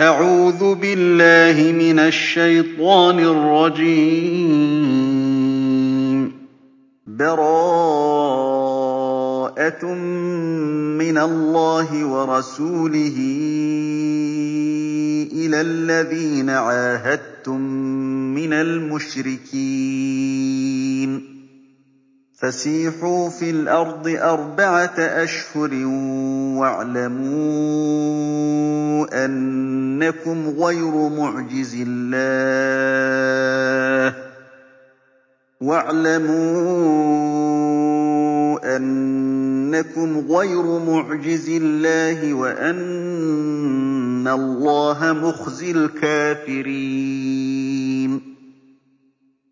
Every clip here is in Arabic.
أَعُوذُ بِاللَّهِ مِنَ الشَّيْطَانِ الرَّجِيمِ. بَرَاءَةٌ مِّنَ اللَّهِ وَرَسُولِهِ إِلَى الَّذِينَ عَاهَدتُّم مِّنَ الْمُشْرِكِينَ. فَسِيحُوا فِي الْأَرْضِ أَرْبَعَةَ أَشْهُرٍ وَاعْلَمُوا أَنَّكُمْ غَيْرُ مُعْجِزِي اللَّهِ وَأَنَّ اللَّهَ مُخْزِي الْكَافِرِينَ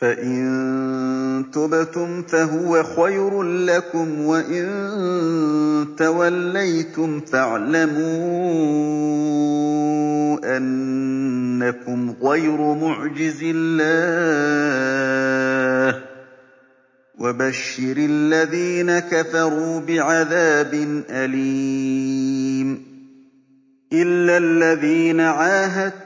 فَإِن تُبْتُمْ فَهُوَ خَيْرٌ لَّكُمْ ۖ وَإِن تَوَلَّيْتُمْ فَاعْلَمُوا أَنَّكُمْ غَيْرُ مُعْجِزِي اللَّهِ ۗ وَبَشِّرِ الَّذِينَ كَفَرُوا بِعَذَابٍ أَلِيمٍ إِلَّا الَّذِينَ عَاهَدتُّم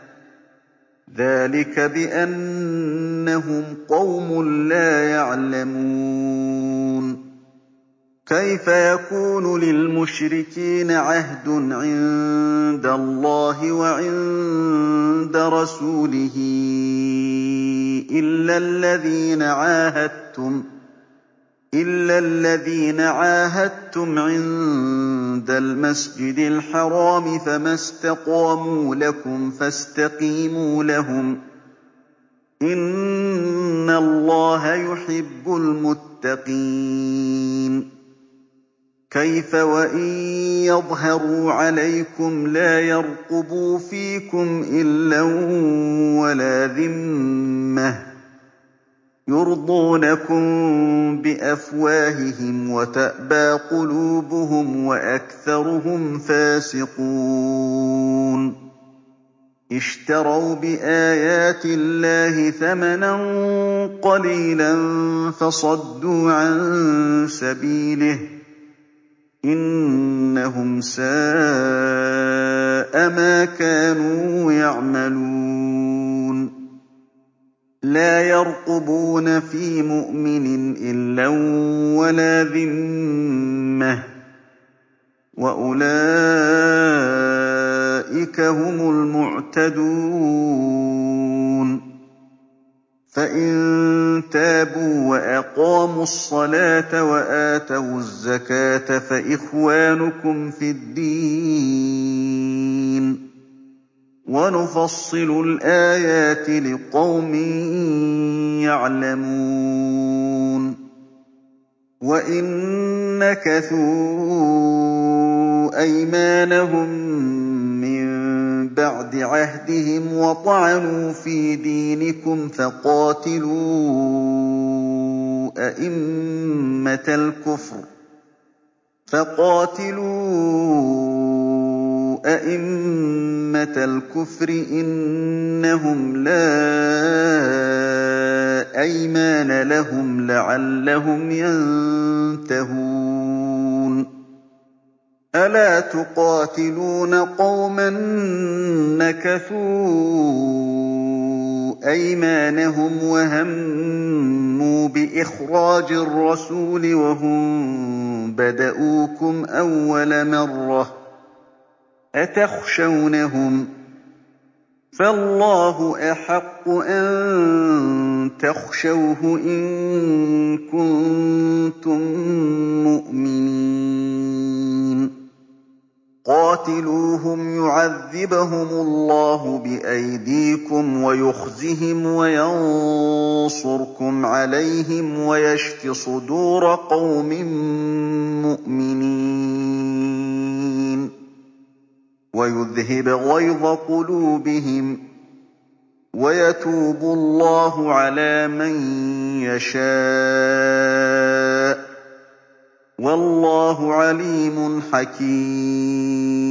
ذَٰلِكَ بِأَنَّهُمْ قَوْمٌ لَّا يَعْلَمُونَ كَيْفَ يَكُونُ لِلْمُشْرِكِينَ عَهْدٌ عِندَ اللَّهِ وَعِندَ رَسُولِهِ إِلَّا الَّذِينَ عَاهَدتُّمْ عِندَ الْمَسْجِدِ الْحَرَامِ ۖ فَمَا اسْتَقَامُوا لَكُمْ فَاسْتَقِيمُوا لَهُمْ ۚ إِنَّ اللَّهَ يُحِبُّ الْمُتَّقِينَ. كَيْفَ وَإِن يَظْهَرُوا عَلَيْكُمْ لَا يَرْقُبُوا فِيكُمْ إِلًّا وَلَا ذِمَّةً ۚ يُرْضُونَكُم بِأَفْوَاهِهِمْ وَتَأْبَىٰ قُلُوبُهُمْ وَأَكْثَرُهُمْ فَاسِقُونَ. اشْتَرَوْا بِآيَاتِ اللَّهِ ثَمَنًا قَلِيلًا فَصَدُّوا عَن سَبِيلِهِ ۚ. إِنَّهُمْ سَاءَ مَا كَانُوا يَعْمَلُونَ. لَا يَرْقُبُونَ فِي مُؤْمِنٍ إِلًّا وَلَا ذِمَّةً ۚ. وَأُولَٰئِكَ هُمُ الْمُعْتَدُونَ. فَإِن تَابُوا وَأَقَامُوا الصَّلَاةَ وَآتَوُا الزَّكَاةَ فَإِخْوَانُكُمْ فِي الدِّينِ ۗ. وَنُفَصِّلُ الْآيَاتِ لِقَوْمٍ يَعْلَمُونَ. وَإِن نَّكَثُوا أَيْمَانَهُم مِّن بَعْدِ عَهْدِهِمْ وَطَعَنُوا فِي دِينِكُمْ فَقَاتِلُوا أَئِمَّةَ الْكُفْرِ إِنَّهُمْ لَا أَيْمَانَ لَهُمْ لَعَلَّهُمْ يَنتَهُونَ. أَلَا تُقَاتِلُونَ قَوْمًا نَّكَثُوا أَيْمَانَهُمْ وَهَمُّوا بِإِخْرَاجِ الرَّسُولِ وَهُم بَدَءُوكُمْ أَوَّلَ مَرَّةٍ ۚ أَتَخْشَوْنَهُمْ ۚ؟ فَاللَّهُ أَحَقُّ أَن تَخْشَوْهُ إِن كُنتُم مُّؤْمِنِينَ. قَاتِلُوهُمْ يُعَذِّبْهُمُ اللَّهُ بِأَيْدِيكُمْ وَيُخْزِهِمْ وَيَنصُرْكُمْ عَلَيْهِمْ وَيَشْفِ صُدُورَ قَوْمٍ مُّؤْمِنِينَ. وَيُذْهِبْ غَيْظَ قُلُوبِهِمْ ۗ وَيَتُوبُ اللَّهُ عَلَىٰ مَن يَشَاءُ ۗ. وَاللَّهُ عَلِيمٌ حَكِيمٌ.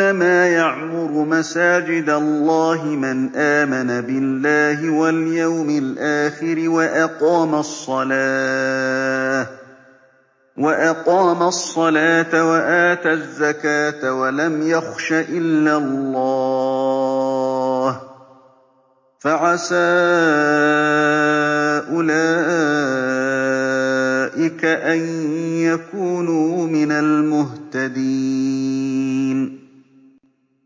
إِنَّمَا يَعْمُرُ مَسَاجِدَ اللَّهِ مَنْ آمَنَ بِاللَّهِ وَالْيَوْمِ الْآخِرِ وَأَقَامَ الصَّلَاةَ وَآتَى الزَّكَاةَ وَلَمْ يَخْشَ إِلَّا اللَّهَ ۖ فَعَسَىٰ أُولَٰئِكَ أَن يَكُونُوا مِنَ الْمُهْتَدِينَ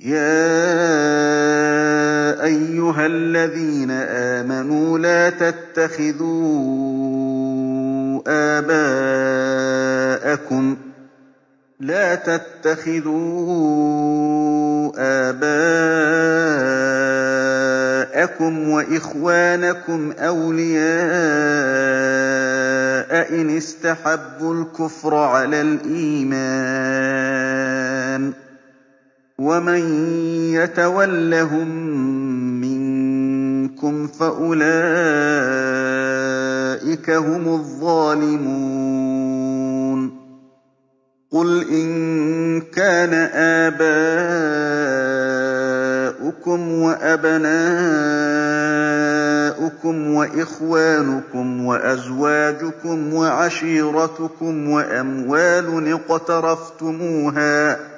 يَا أَيُّهَا الَّذِينَ آمَنُوا لَا تَتَّخِذُوا آبَاءَكُمْ وَإِخْوَانَكُمْ أَوْلِيَاءَ إِنِ اسْتَحَبُّوا الْكُفْرَ عَلَى الْإِيمَانِ ۚ وَمَن يَتَوَلَّهُم مِّنكُمْ فَأُولَٰئِكَ هُمُ الظَّالِمُونَ قُلْ إِن كَانَ آبَاؤُكُمْ وَأَبْنَاؤُكُمْ وَإِخْوَانُكُمْ وَأَزْوَاجُكُمْ وَعَشِيرَتُكُمْ وَأَمْوَالٌ اقْتَرَفْتُمُوهَا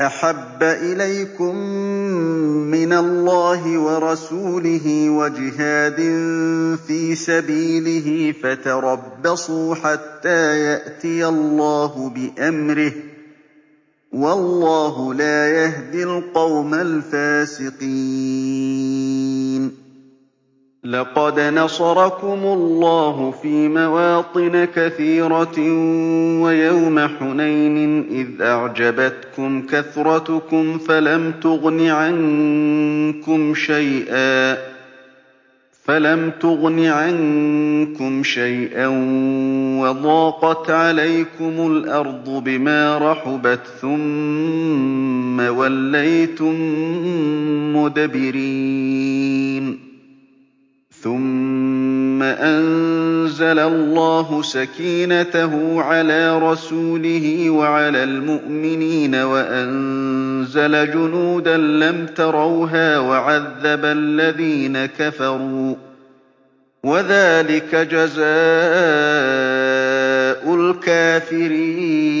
أَحَبَّ إِلَيْكُم مِّنَ اللَّهِ وَرَسُولِهِ وَجِهَادٍ فِي سَبِيلِهِ فَتَرَبَّصُوا حَتَّىٰ يَأْتِيَ اللَّهُ بِأَمْرِهِ ۗ وَاللَّهُ لَا يَهْدِي الْقَوْمَ الْفَاسِقِينَ. لَقَدْ نَصَرَكُمُ اللَّهُ فِي مَوَاطِنَ كَثِيرَةٍ وَيَوْمَ حُنَيْنٍ إِذْ أَعْجَبَتْكُمْ كَثْرَتُكُمْ فَلَمْ تُغْنِ عَنكُمْ شَيْئًا وَضَاقَتْ عَلَيْكُمُ الْأَرْضُ بِمَا رَحُبَتْ ثُمَّ وَلَّيْتُم مُّدْبِرِينَ ثُمَّ أَنزَلَ اللَّهُ سَكِينَتَهُ عَلَىٰ رَسُولِهِ وَعَلَى الْمُؤْمِنِينَ وَأَنزَلَ جُنُودًا لَّمْ تَرَوْهَا وَعَذَّبَ الَّذِينَ كَفَرُوا ۚ وَذَٰلِكَ جَزَاءُ الْكَافِرِينَ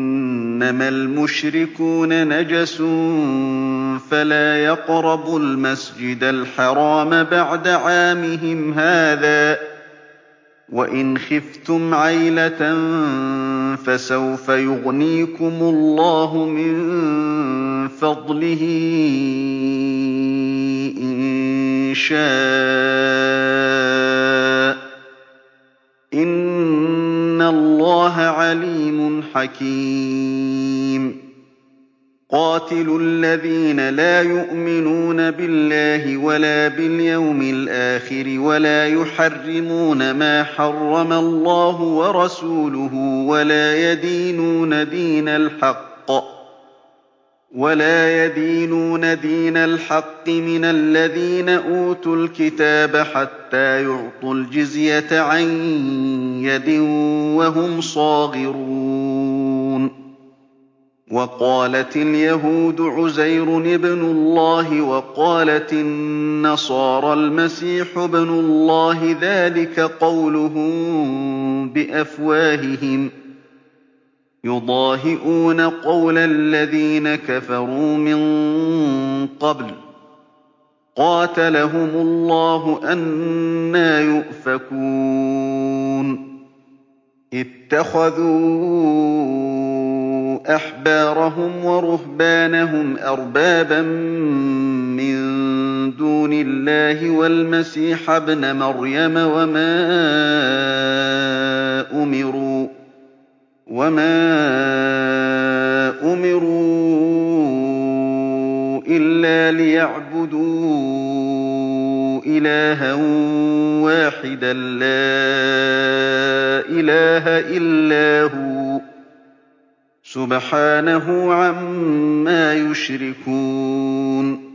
إِنَّمَا الْمُشْرِكُونَ نَجَسٌ فَلَا يَقْرَبُوا الْمَسْجِدَ الْحَرَامَ بَعْدَ عَامِهِمْ هَٰذَا ۚ وَإِنْ خِفْتُمْ عَيْلَةً فَسَوْفَ يُغْنِيكُمُ اللَّهُ مِن فَضْلِهِ إِن شَاءَ ۚ. إِنَّ اللَّهَ عَلِيمٌ حَكِيمٌ. قَاتِلُوا الَّذِينَ لَا يُؤْمِنُونَ بِاللَّهِ وَلَا بِالْيَوْمِ الْآخِرِ وَلَا يُحَرِّمُونَ مَا حَرَّمَ اللَّهُ وَرَسُولُهُ وَلَا يَدِينُونَ دِينَ الْحَقِّ مِنَ الَّذِينَ أُوتُوا الْكِتَابَ حَتَّىٰ يُعْطُوا الْجِزْيَةَ عَن يَدٍ وَهُمْ صَاغِرُونَ وَقَالَتِ الْيَهُودُ عُزَيْرٌ ابْنُ اللَّهِ وَقَالَتِ النَّصَارَى الْمَسِيحُ ابْنُ اللَّهِ ۖ ذَٰلِكَ قَوْلُهُم بِأَفْوَاهِهِمْ ۖ يُضَاهِئُونَ قَوْلَ الَّذِينَ كَفَرُوا مِن قَبْلُ ۚ قَاتَلَهُمُ اللَّهُ ۖ أَنَّىٰ يُؤْفَكُونَ اتَّخَذُوا أَحْبَارَهُمْ وَرُهْبَانَهُمْ أَرْبَابًا مِّن دُونِ اللَّهِ وَالْمَسِيحَ ابْنَ مَرْيَمَ وَمَا أُمِرُوا إِلَّا لِيَعْبُدُوا إِلَٰهًا وَاحِدًا لَّا إِلَٰهَ إِلَّا هُوَ ۚ سُبْحَانَهُ عَمَّا يُشْرِكُونَ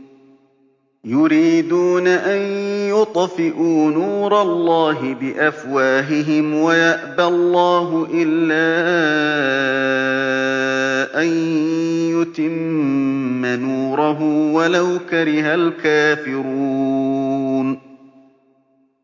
يُرِيدُونَ أَن يُطْفِئُوا نُورَ اللَّهِ بِأَفْوَاهِهِمْ وَيَأْبَى اللَّهُ إِلَّا أَن يُتِمَّ نُورَهُ وَلَوْ كَرِهَ الْكَافِرُونَ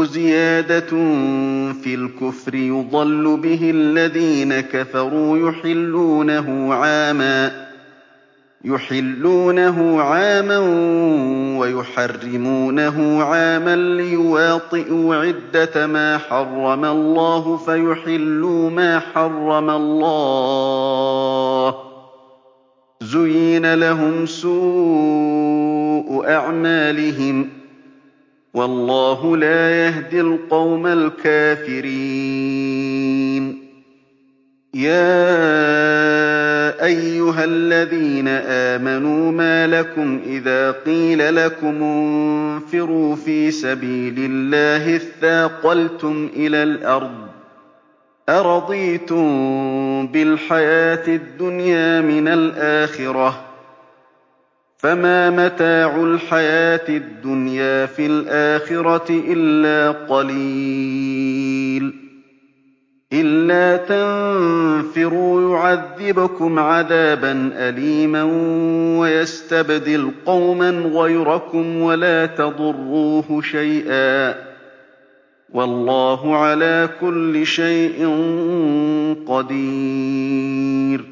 زِيَادَةٌ فِي الْكُفْرِ يُضَلُّ بِهِ الَّذِينَ كَفَرُوا يُحِلُّونَهُ عَامًا وَيُحَرِّمُونَهُ عَامًا لِّيُوَاطِئُوا عِدَّةَ مَا حَرَّمَ اللَّهُ فَيُحِلُّوا مَا حَرَّمَ اللَّهُ ۚ زُيِّنَ لَهُمْ سُوءُ أَعْمَالِهِمْ ۗ وَاللَّهُ لَا يَهْدِي الْقَوْمَ الْكَافِرِينَ. يَا أَيُّهَا الَّذِينَ آمَنُوا مَا لَكُمْ إِذَا قِيلَ لَكُمُ انفِرُوا فِي سَبِيلِ اللَّهِ اثَّاقَلْتُمْ إِلَى الْأَرْضِ ۚ أَرَضِيتُم بِالْحَيَاةِ الدُّنْيَا مِنَ الْآخِرَةِ ۚ فَمَا مَتَاعُ الْحَيَاةِ الدُّنْيَا فِي الْآخِرَةِ إِلَّا قَلِيلٌ إِلَّا تَنفِرُوا يُعَذِّبْكُمْ عَذَابًا أَلِيمًا وَيَسْتَبْدِلْ قَوْمًا غَيْرَكُمْ وَلَا تَضُرُّوهُ شَيْئًا ۗ وَاللَّهُ عَلَىٰ كُلِّ شَيْءٍ قَدِيرٌ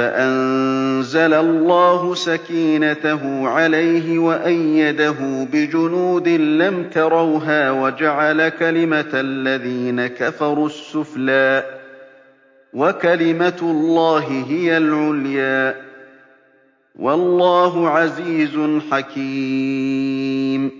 فَأَنزَلَ اللَّهُ سَكِينَتَهُ عَلَيْهِ وَأَيَّدَهُ بِجُنُودٍ لَّمْ تَرَوْهَا وَجَعَلَ كَلِمَةَ الَّذِينَ كَفَرُوا السُّفْلَىٰ ۗ وَكَلِمَةُ اللَّهِ هِيَ الْعُلْيَا ۗ وَاللَّهُ عَزِيزٌ حَكِيمٌ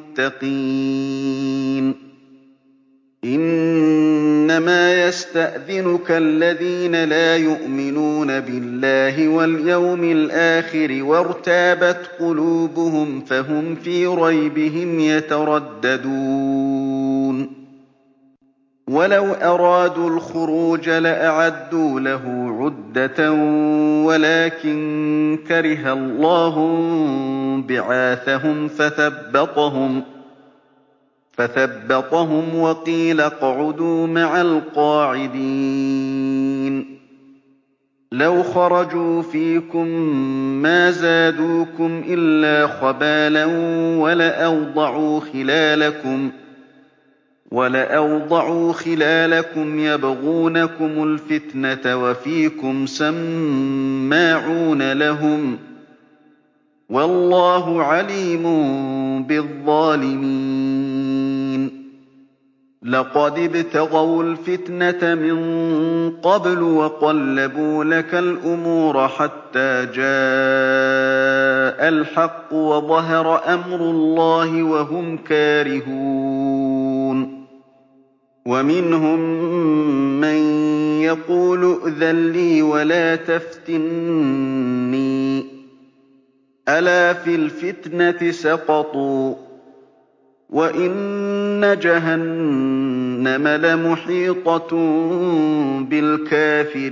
إِنَّمَا يَسْتَأْذِنُكَ الَّذِينَ لَا يُؤْمِنُونَ بِاللَّهِ وَالْيَوْمِ الْآخِرِ وَارْتَابَتْ قُلُوبُهُمْ فَهُمْ فِي رَيْبِهِمْ يَتَرَدَّدُونَ. وَلَوْ أَرَادُوا الْخُرُوجَ لَأَعَدُّوا لَهُ عُدَّةً وَلَٰكِن كَرِهَ اللَّهُ انبِعَاثَهُمْ فَثَبَّطَهُمْ وَقِيلَ اقْعُدُوا مَعَ الْقَاعِدِينَ لَوْ خَرَجُوا فِيكُم مَّا زَادُوكُمْ إِلَّا خَبَالًا وَلَأَوْضَعُوا خِلَالَكُمْ يَبْغُونَكُمُ الْفِتْنَةَ وَفِيكُمْ سَمَّاعُونَ لَهُمْ ۗ وَاللَّهُ عَلِيمٌ بِالظَّالِمِينَ لَقَدِ ابْتَغَوُا الْفِتْنَةَ مِن قَبْلُ وَقَلَّبُوا لَكَ الْأُمُورَ حَتَّىٰ جَاءَ الْحَقُّ وَظَهَرَ أَمْرُ اللَّهِ وَهُمْ كَارِهُونَ وَمِنْهُم مَّن يَقُولُ ائْذَن لِّي وَلَا تَفْتِنِّي ۚ. أَلَا فِي الْفِتْنَةِ سَقَطُوا ۗ وَإِنَّ جَهَنَّمَ لَمُحِيطَةٌ بِالْكَافِرِينَ.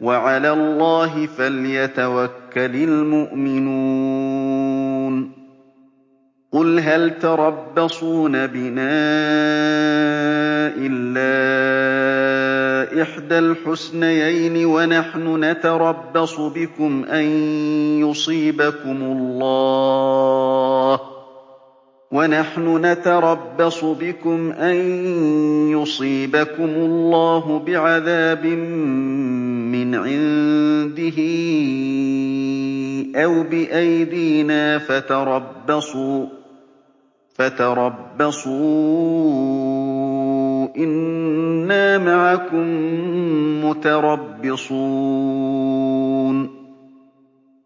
وَعَلَى اللَّهِ فَلْيَتَوَكَّلِ الْمُؤْمِنُونَ. قُلْ هَلْ تَرَبَّصُونَ بِنَا إِلَّا إِحْدَى الْحُسْنَيَيْنِ وَنَحْنُ نَتَرَبَّصُ بِكُمْ أَن يُصِيبَكُمُ اللَّهُ. بِعَذَابٍ مِّنْ عِندِهِ أَوْ بِأَيْدِينَا ۖ فَتَرَبَّصُوا. إِنَّا مَعَكُم مُّتَرَبِّصُونَ.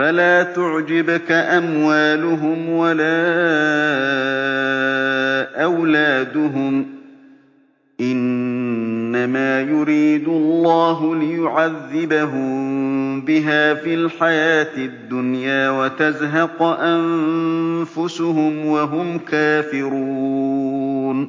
فَلَا تُعْجِبْكَ أَمْوَالُهُمْ وَلَا أَوْلَادُهُمْ ۚ. إِنَّمَا يُرِيدُ اللَّهُ لِيُعَذِّبَهُم بِهَا فِي الْحَيَاةِ الدُّنْيَا وَتَزْهَقَ أَنفُسُهُمْ وَهُمْ كَافِرُونَ.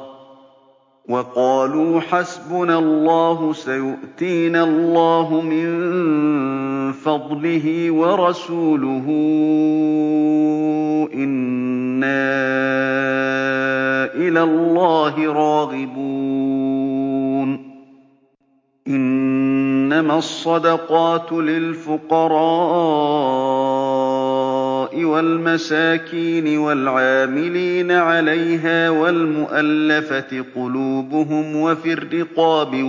سَيُؤْتِينَا اللَّهُ مِن فَضْلِهِ وَرَسُولُهُ إِنَّا إِلَى اللَّهِ رَاغِبُونَ. إِنَّمَا الصَّدَقَاتُ لِلْفُقَرَاءِ وَالْمَسَاكِينِ وَالْعَامِلِينَ عَلَيْهَا وَالْمُؤَلَّفَةِ قُلُوبُهُمْ وَفِي الرِّقَابِ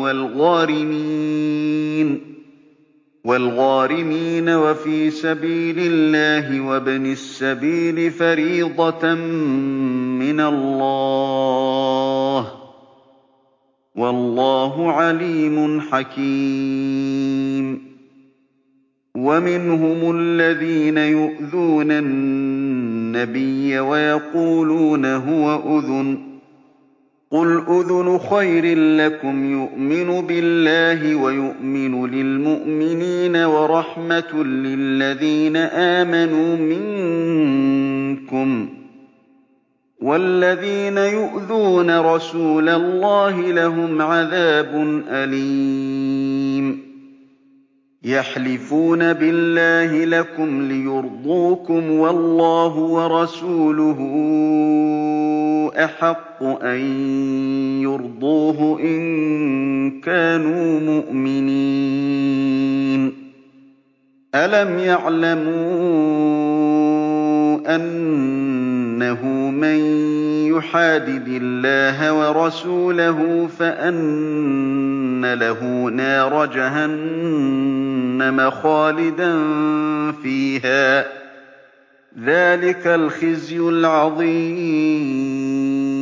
وَالْغَارِمِينَ وَفِي سَبِيلِ اللَّهِ وَابْنِ السَّبِيلِ فَرِيضَةً مِّنَ اللَّهِ ۗ وَاللَّهُ عَلِيمٌ حَكِيمٌ وَمِنْهُمُ الَّذِينَ يُؤْذُونَ النَّبِيَّ وَيَقُولُونَ هُوَ أُذُنٌ ۚ قُلْ أُذُنُ خَيْرٍ لَّكُمْ يُؤْمِنُ بِاللَّهِ وَيُؤْمِنُ لِلْمُؤْمِنِينَ وَرَحْمَةٌ لِّلَّذِينَ آمَنُوا مِنكُمْ ۚ وَالَّذِينَ يُؤْذُونَ رَسُولَ اللَّهِ لَهُمْ عَذَابٌ أَلِيمٌ يَحْلِفُونَ بِاللَّهِ لَكُمْ لِيُرْضُوكُمْ وَاللَّهُ وَرَسُولُهُ أَحَقُّ أَن يُرْضُوهُ إِن كَانُوا مُؤْمِنِينَ. أَلَمْ يَعْلَمُوا أَنَّهُ مَن يُحَادِدِ اللَّهَ وَرَسُولَهُ فَأَنَّ لَهُ نَارَ جَهَنَّمَ خَالِدًا فِيهَا ۚ. ذَٰلِكَ الْخِزْيُ الْعَظِيمُ.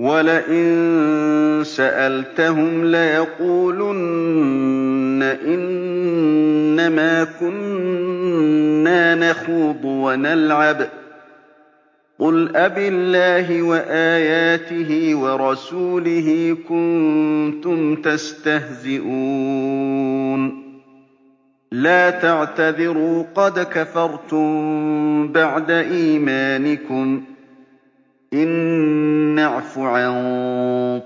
وَلَئِن سَأَلْتَهُمْ لَيَقُولُنَّ إِنَّمَا كُنَّا نَخُوضُ وَنَلْعَبُ ۚ. قُلْ أَبِاللَّهِ وَآيَاتِهِ وَرَسُولِهِ كُنتُمْ تَسْتَهْزِئُونَ. لَا تَعْتَذِرُوا قَدْ كَفَرْتُم بَعْدَ إِيمَانِكُمْ ۚ. إِن نَّعْفُ عَن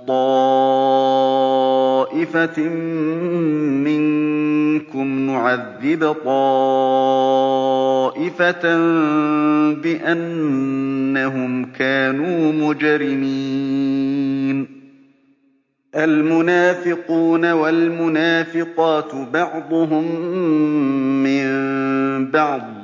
طَائِفَةٍ مِّنكُمْ نُعَذِّبْ طَائِفَةً بِأَنَّهُمْ كَانُوا مُجْرِمِينَ. الْمُنَافِقُونَ وَالْمُنَافِقَاتُ بَعْضُهُم مِّن بَعْضٍ ۚ.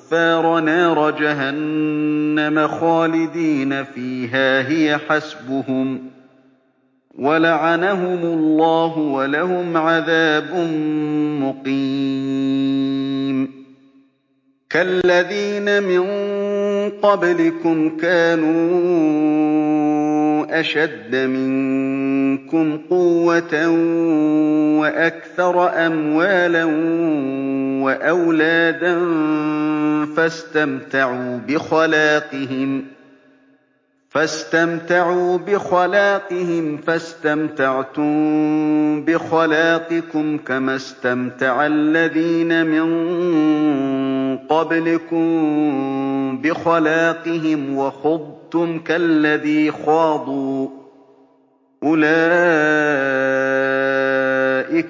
نَارَ جَهَنَّمَ خَالِدِينَ فِيهَا هِيَ حَسْبُهُمْ ۚ. وَلَعَنَهُمُ اللَّهُ وَلَهُمْ عَذَابٌ مُّقِيمٌ. كَالَّذِينَ مِن قَبْلِكُمْ كَانُوا أَشَدَّ مِنكُمْ قُوَّةً وَأَكْثَرَ أَمْوَالًا وَأَوْلَادًا فَاسْتَمْتَعُوا بِخَلَاقِهِمْ فَاسْتَمْتَعْتُم بِخَلَاقِكُمْ كَمَا اسْتَمْتَعَ الَّذِينَ مِن قَبْلِكُم بِخَلَاقِهِمْ وَخُضْتُمْ كَالَّذِي خَاضُوا ۚ. أُولَٰئِكَ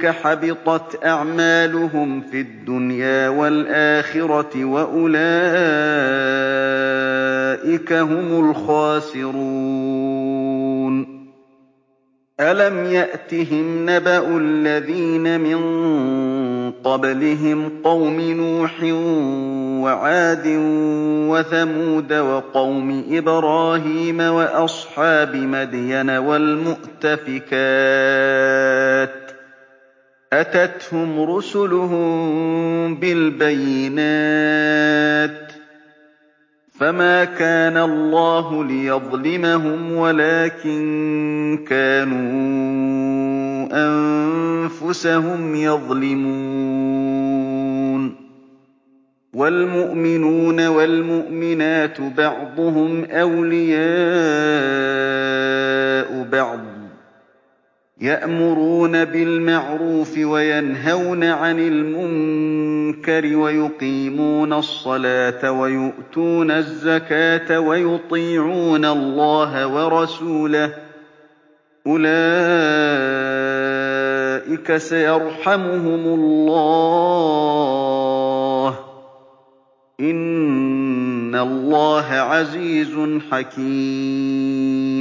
حَبِطَتْ أَعْمَالُهُمْ فِي الدُّنْيَا وَالْآخِرَةِ وَأُولَٰئِكَ هُمُ الْخَاسِرُونَ. أَلَمْ يَأْتِهِمْ نَبَأُ الَّذِينَ مِن قَبْلِهِمْ قَوْمِ نُوحٍ وَعَادٍ وَثَمُودَ وَقَوْمِ إِبْرَاهِيمَ وَأَصْحَابِ مَدْيَنَ وَالْمُؤْتَفِكَاتِ ۚ. أَتَتْهُمْ رُسُلُهُم بِالْبَيِّنَاتِ ۖ. فَمَا كَانَ اللَّهُ لِيَظْلِمَهُمْ وَلَٰكِن كَانُوا أَنفُسَهُمْ يَظْلِمُونَ وَالْمُؤْمِنُونَ وَالْمُؤْمِنَاتُ بَعْضُهُمْ أَوْلِيَاءُ بَعْضٍ ۚ يَأْمُرُونَ بِالْمَعْرُوفِ وَيَنْهَوْنَ عَنِ الْمُنكَرِ وَيُقِيمُونَ الصَّلَاةَ وَيُؤْتُونَ الزَّكَاةَ وَيُطِيعُونَ اللَّهَ وَرَسُولَهُ ۚ. أُولَٰئِكَ سَيَرْحَمُهُمُ اللَّهُ ۗ. إِنَّ اللَّهَ عَزِيزٌ حَكِيمٌ.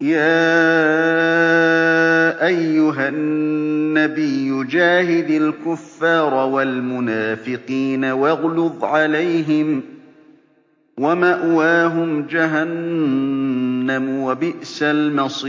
يَا أَيُّهَا النَّبِيُّ جَاهِدِ الْكُفَّارَ وَالْمُنَافِقِينَ وَاغْلُظْ عَلَيْهِمْ ۚ وَمَأْوَاهُمْ جَهَنَّمُ ۖ وَبِئْسَ الْمَصِيرُ.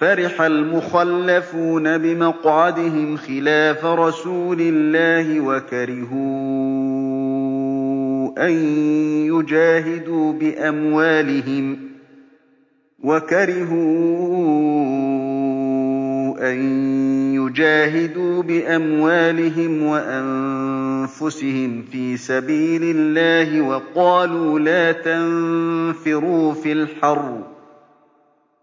فَرِحَ الْمُخَلَّفُونَ بِمَقْعَدِهِمْ خِلَافَ رَسُولِ اللَّهِ وَكَرِهُوا أَن يُجَاهِدُوا بِأَمْوَالِهِمْ وَأَنفُسِهِمْ فِي سَبِيلِ اللَّهِ وَقَالُوا لَا تَنفِرُوا فِي الْحَرِّ ۗ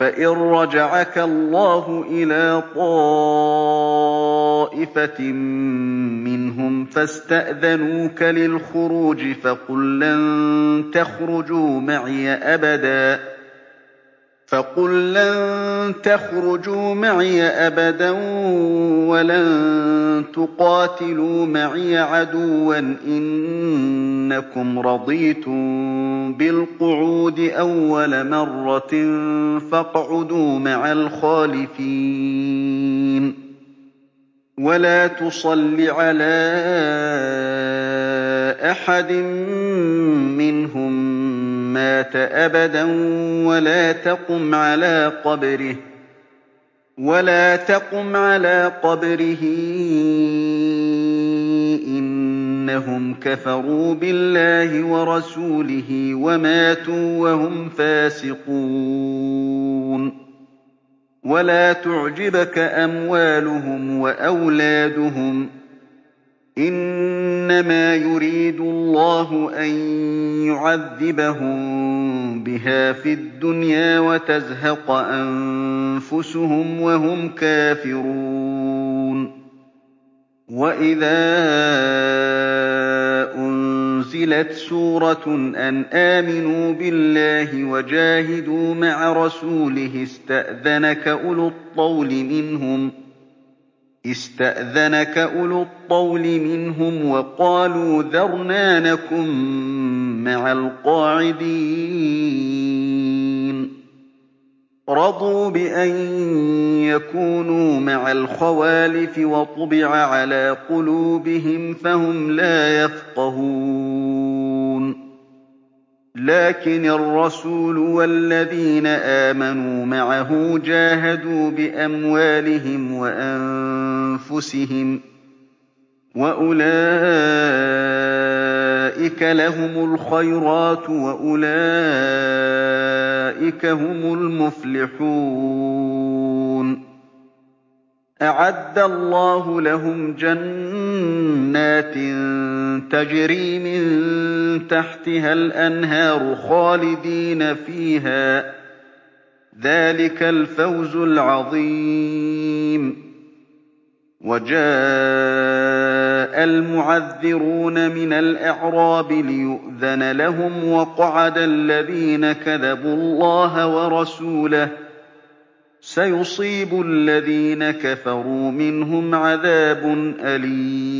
فَإِن رَّجَعَكَ اللَّهُ إِلَىٰ طَائِفَةٍ مِّنْهُمْ فَاسْتَأْذَنُوكَ لِلْخُرُوجِ فَقُل لَّن تَخْرُجُوا مَعِيَ أَبَدًا وَلَن تُقَاتِلُوا مَعِيَ عَدُوًّا إِنَّكُمْ رَضِيتُم بِالْقُعُودِ أَوَّلَ مَرَّةٍ فَاقْعُدُوا مَعَ الْخَالِفِينَ وَلَا تُصَلِّ عَلَىٰ أَحَدٍ مِّنْهُم مَّاتَ أَبَدًا وَلَا تَقُمْ عَلَىٰ قَبْرِهِ ۖ إِنَّهُمْ كَفَرُوا بِاللَّهِ وَرَسُولِهِ وَمَاتُوا وَهُمْ فَاسِقُونَ. وَلَا تُعْجِبْكَ أَمْوَالُهُمْ وَأَوْلَادُهُمْ ۚ إِنَّمَا يُرِيدُ اللَّهُ أَن يُعَذِّبَهُم بِهَا فِي الدُّنْيَا وَتَزْهَقَ أَنفُسُهُمْ وَهُمْ كَافِرُونَ. وَإِذَا أُنزِلَتْ سُورَةٌ أَنْ آمِنُوا بِاللَّهِ وَجَاهِدُوا مَعَ رَسُولِهِ اسْتَأْذَنَكَ أُولُو الطَّوْلِ مِنْهُمْ وَقَالُوا ذَرْنَا نَكُن مَّعَ الْقَاعِدِينَ ۚ. رَضُوا بِأَن يَكُونُوا مَعَ الْخَوَالِفِ وَطُبِعَ عَلَىٰ قُلُوبِهِمْ فَهُمْ لَا يَفْقَهُونَ. لَٰكِنِ الرَّسُولُ وَالَّذِينَ آمَنُوا مَعَهُ جَاهَدُوا بِأَمْوَالِهِمْ وَأَنفُسِهِمْ ۚ وَأُولَٰئِكَ لَهُمُ الْخَيْرَاتُ وَأُولَٰئِكَ هُمُ الْمُفْلِحُونَ. أَعَدَّ اللَّهُ لَهُمْ جَنَّاتٍ تَجْرِي مِن تَحْتِهَا الْأَنْهَارُ خَالِدِينَ فِيهَا ۚ. ذَٰلِكَ الْفَوْزُ الْعَظِيمُ. وَجَاءَ الْمُعَذِّرُونَ مِنَ الْأَعْرَابِ لِيُؤْذَنَ لَهُمْ وَقَعَدَ الَّذِينَ كَذَبُوا اللَّهَ وَرَسُولَهُ ۚ. سَيُصِيبُ الَّذِينَ كَفَرُوا مِنْهُمْ عَذَابٌ أَلِيمٌ.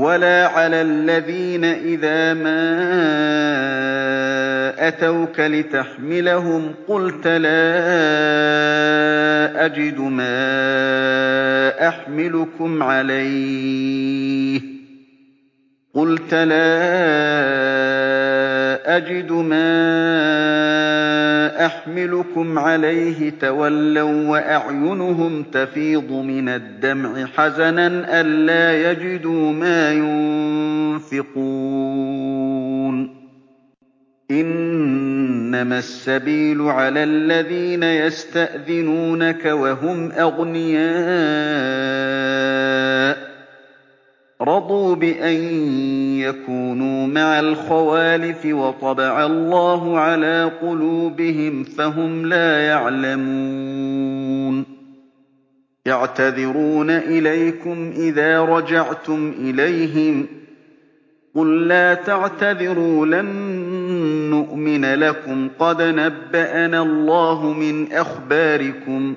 وَلَا عَلَى الَّذِينَ إِذَا مَا أَتَوْكَ لِتَحْمِلَهُمْ قُلْتَ لَا أَجِدُ مَا أَحْمِلُكُمْ عَلَيْهِ أَجِدُ مَا أَحْمِلُكُمْ عَلَيْهِ تَوَلَّوا وَّأَعْيُنُهُمْ تَفِيضُ مِنَ الدَّمْعِ حَزَنًا أَلَّا يَجِدُوا مَا يُنفِقُونَ. إِنَّمَا السَّبِيلُ عَلَى الَّذِينَ يَسْتَأْذِنُونَكَ وَهُمْ أَغْنِيَاءُ. رَضُوا بِأَن يَكُونُوا مَعَ الْخَوَالِفِ وَطَبَعَ اللَّهُ عَلَىٰ قُلُوبِهِمْ فَهُمْ لَا يَعْلَمُونَ يَعْتَذِرُونَ إِلَيْكُمْ إِذَا رَجَعْتُمْ إِلَيْهِمْ ۚ قُل لَّا تَعْتَذِرُوا لَن نُّؤْمِنَ لَكُمْ قَدْ نَبَّأَنَا اللَّهُ مِنْ أَخْبَارِكُمْ ۚ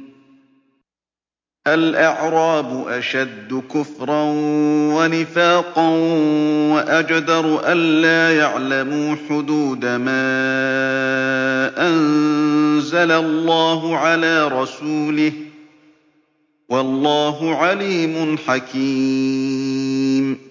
الْأَعْرَابُ أَشَدُّ كُفْرًا وَنِفَاقًا وَأَجْدَرُ أَلَّا يَعْلَمُوا حُدُودَ مَا أَنزَلَ اللَّهُ عَلَىٰ رَسُولِهِ ۗ وَاللَّهُ عَلِيمٌ حَكِيمٌ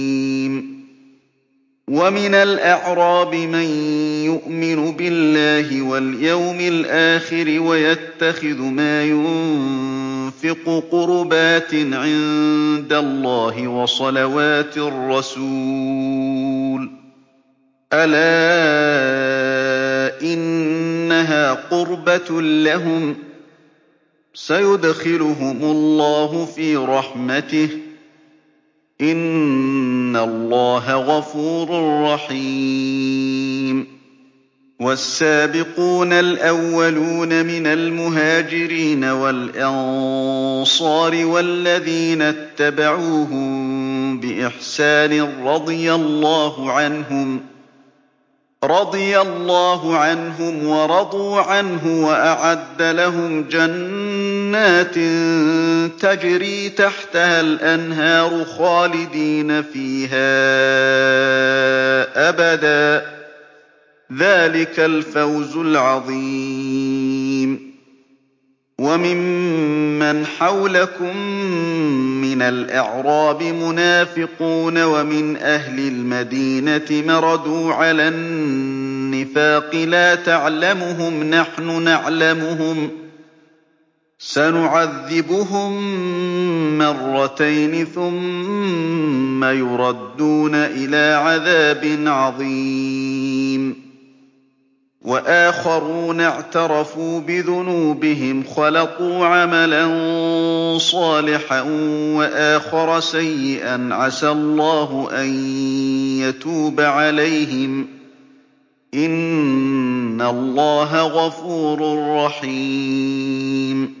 وَمِنَ الْأَعْرَابِ مَن يُؤْمِنُ بِاللَّهِ وَالْيَوْمِ الْآخِرِ وَيَتَّخِذُ مَا يُنفِقُ قُرُبَاتٍ عِندَ اللَّهِ وَصَلَوَاتِ الرَّسُولِ ۚ. أَلَا إِنَّهَا قُرْبَةٌ لَّهُمْ ۚ. سَيُدْخِلُهُمُ اللَّهُ فِي رَحْمَتِهِ ۗ. إِنَّ اللَّهَ غَفُورٌ رَّحِيمٌ وَالسَّابِقُونَ الْأَوَّلُونَ مِنَ الْمُهَاجِرِينَ وَالْأَنصَارِ وَالَّذِينَ اتَّبَعُوهُم بِإِحْسَانٍ رَّضِيَ اللَّهُ عَنْهُمْ وَرَضُوا عَنْهُ وَأَعَدَّ لَهُمْ جَنَّاتٍ تَجْرِي تَحْتَهَا الْأَنْهَارُ خَالِدِينَ فِيهَا أَبَدًا ۚ. ذَٰلِكَ الْفَوْزُ الْعَظِيمُ. وَمِمَّنْ حَوْلَكُم مِّنَ الْأَعْرَابِ مُنَافِقُونَ وَمِنْ أَهْلِ الْمَدِينَةِ ۖ مَرَدُوا عَلَى النِّفَاقِ لَا تَعْلَمُهُمْ ۖ نَحْنُ نَعْلَمُهُمْ ۚ. سَنُعَذِّبُهُم مَّرَّتَيْنِ ثُمَّ يُرَدُّونَ إِلَىٰ عَذَابٍ عَظِيمٍ. وَآخَرُونَ اعْتَرَفُوا بِذُنُوبِهِمْ خَلَطُوا عَمَلًا صَالِحًا وَآخَرَ سَيِّئًا. عَسَى اللَّهُ أَن يَتُوبَ عَلَيْهِمْ ۚ. إِنَّ اللَّهَ غَفُورٌ رَّحِيمٌ.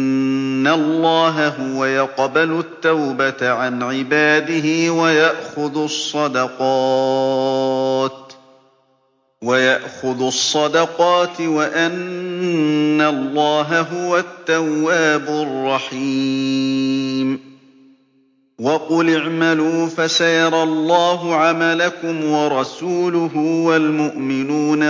اللَّهَ هُوَ يَقْبَلُ التَّوْبَةَ عَنْ عِبَادِهِ وَيَأْخُذُ الصَّدَقَاتِ ۗ وَأَنَّ اللَّهَ هُوَ التَّوَّابُ الرَّحِيمُ وَقُلِ اعْمَلُوا فَسَيَرَى اللَّهُ عَمَلَكُمْ وَرَسُولُهُ وَالْمُؤْمِنُونَ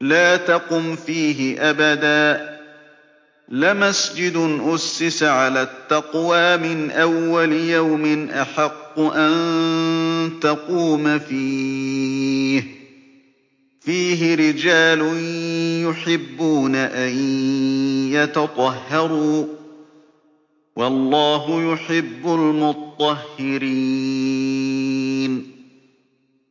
لَا تَقُمْ فِيهِ أَبَدًا ۚ. لَّمَسْجِدٌ أُسِّسَ عَلَى التَّقْوَىٰ مِنْ أَوَّلِ يَوْمٍ أَحَقُّ أَن تَقُومَ فِيهِ ۚ. فِيهِ رِجَالٌ يُحِبُّونَ أَن يَتَطَهَّرُوا ۚ. وَاللَّهُ يُحِبُّ الْمُطَّهِّرِينَ.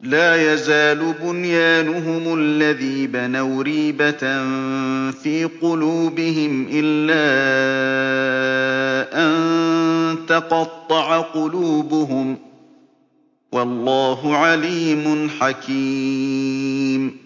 لَا يَزَالُ بُنْيَانُهُمُ الَّذِي بَنَوْا رِيبَةً فِي قُلُوبِهِمْ إِلَّا أَن تَقَطَّعَ قُلُوبُهُمْ ۗ. وَاللَّهُ عَلِيمٌ حَكِيمٌ.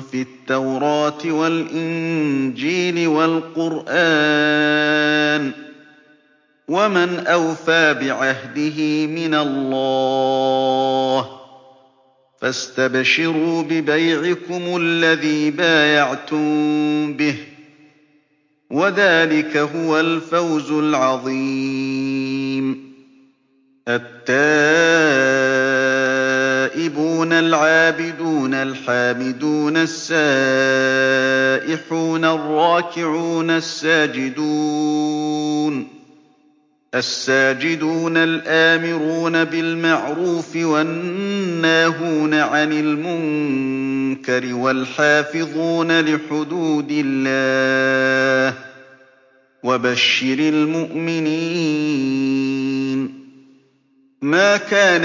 فِي التَّوْرَاةِ وَالْإِنجِيلِ وَالْقُرْآنِ ۚ وَمَنْ أَوْفَىٰ بِعَهْدِهِ مِنَ اللَّهِ ۚ فَاسْتَبْشِرُوا بِبَيْعِكُمُ الَّذِي بَايَعْتُم بِهِ ۚ وَذَٰلِكَ هُوَ الْفَوْزُ الْعَظِيمُ التَّائِبُونَ الْعَابِدُونَ الْحَامِدُونَ السَّائِحُونَ الرَّاكِعُونَ السَّاجِدُونَ الْآمِرُونَ بِالْمَعْرُوفِ وَالنَّاهُونَ عَنِ الْمُنكَرِ وَالْحَافِظُونَ لِحُدُودِ اللَّهِ ۗ وَبَشِّرِ الْمُؤْمِنِينَ مَا كَانَ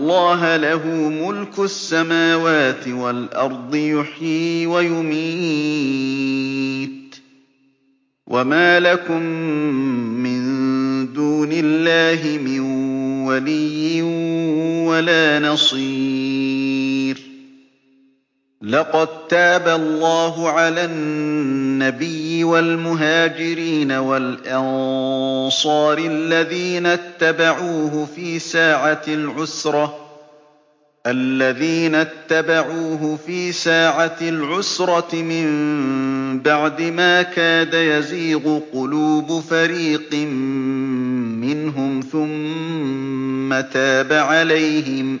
اللَّهَ لَهُ مُلْكُ السَّمَاوَاتِ وَالْأَرْضِ يُحْيِي وَيُمِيتُ ۚ. وَمَا لَكُم مِّن دُونِ اللَّهِ مِن وَلِيٍّ وَلَا نَصِيرٍ. لَّقَد تَّابَ اللَّهُ عَلَى النَّبِيِّ وَالْمُهَاجِرِينَ وَالْأَنصَارِ الَّذِينَ اتَّبَعُوهُ فِي سَاعَةِ الْعُسْرَةِ مِن بَعْدِ مَا كَادَ يَزِيغُ قُلُوبُ فَرِيقٍ مِّنْهُمْ ثُمَّ تَابَ عَلَيْهِمْ ۚ.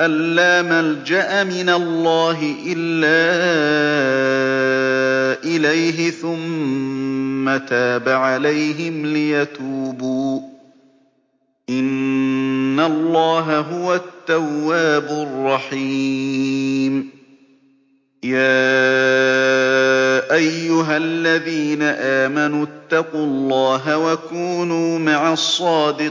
أَن لَّا مَلْجَأَ مِنَ اللَّهِ إِلَّا إِلَيْهِ ثُمَّ تَابَ عَلَيْهِمْ لِيَتُوبُوا ۚ. إِنَّ اللَّهَ هُوَ التَّوَّابُ الرَّحِيمُ. يَا أَيُّهَا الَّذِينَ آمَنُوا اتَّقُوا اللَّهَ وَكُونُوا مَعَ الصَّادِقِينَ.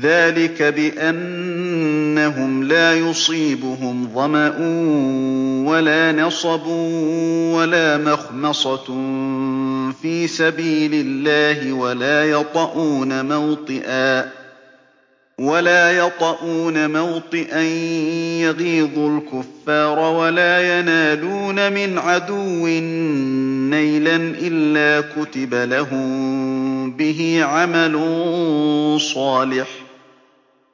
ذَٰلِكَ بِأَنَّهُمْ لَا يُصِيبُهُمْ ظَمَأٌ وَلَا نَصَبٌ وَلَا مَخْمَصَةٌ فِي سَبِيلِ اللَّهِ وَلَا يَطَئُونَ مَوْطِئًا يَغِيظُ الْكُفَّارَ وَلَا يَنَالُونَ مِنْ عَدُوٍّ نَّيْلًا إِلَّا كُتِبَ لَهُم بِهِ عَمَلٌ صَالِحٌ ۚ.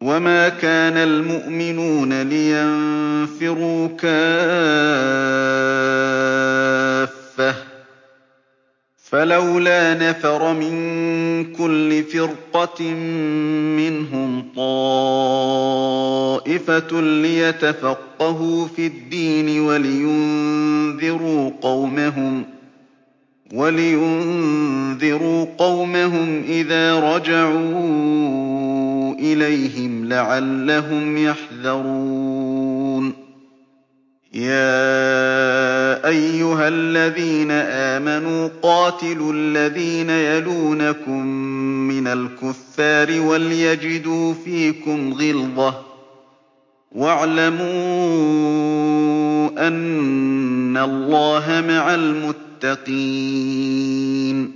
وَمَا كَانَ الْمُؤْمِنُونَ لِيَنفِرُوا كَافَّةً ۚ فَلَوْلَا نَفَرَ مِن كُلِّ فِرْقَةٍ مِّنْهُمْ طَائِفَةٌ لِّيَتَفَقَّهُوا فِي الدِّينِ وَلِيُنذِرُوا قَوْمَهُمْ إِذَا رَجَعُوا إِلَيْهِمْ لَعَلَّهُمْ يَحْذَرُونَ. يَا أَيُّهَا الَّذِينَ آمَنُوا قَاتِلُوا الَّذِينَ يَلُونَكُم مِّنَ الْكُفَّارِ وَلْيَجِدُوا فِيكُمْ غِلْظَةً ۚ. وَاعْلَمُوا أَنَّ اللَّهَ مَعَ الْمُتَّقِينَ.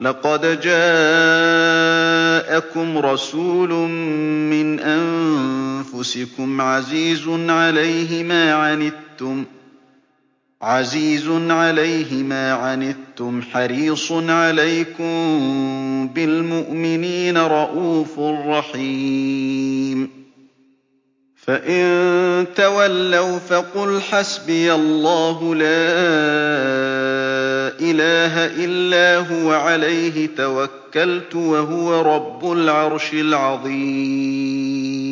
لَقَدْ جَاءَكُمْ رَسُولٌ مِّنْ أَنفُسِكُمْ عَزِيزٌ عَلَيْهِ مَا عَنِتُّمْ حَرِيصٌ عَلَيْكُم بِالْمُؤْمِنِينَ رَءُوفٌ رَّحِيمٌ. فَإِن تَوَلَّوْا فَقُلْ حَسْبِيَ اللَّهُ لَا إِلَٰهَ إِلَّا هُوَ عَلَيْهِ تَوَكَّلْتُ ۖ وَهُوَ رَبُّ الْعَرْشِ الْعَظِيمِ.